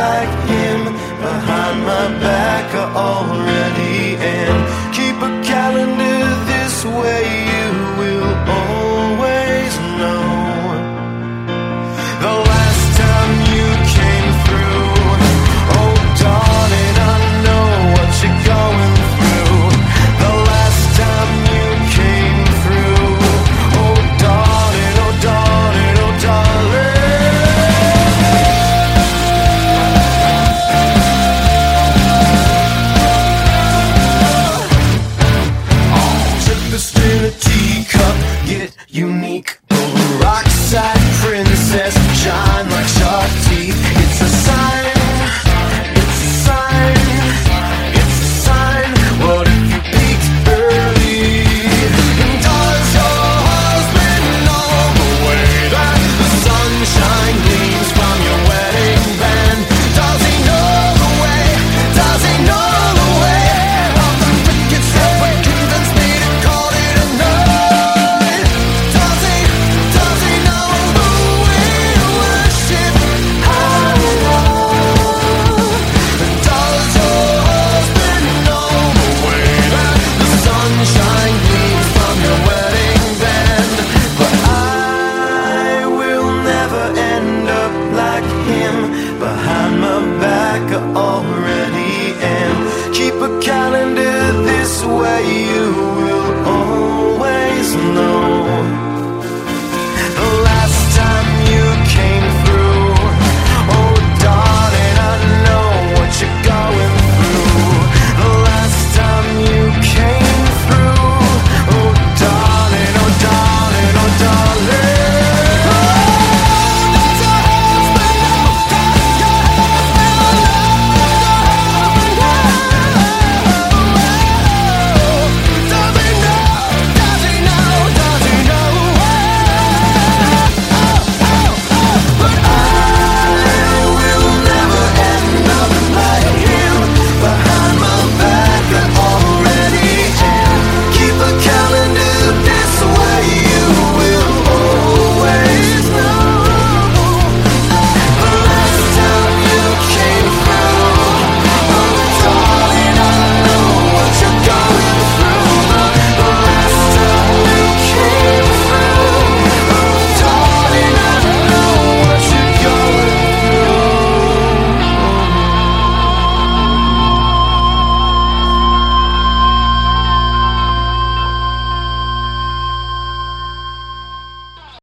him behind my back are already in. Unique.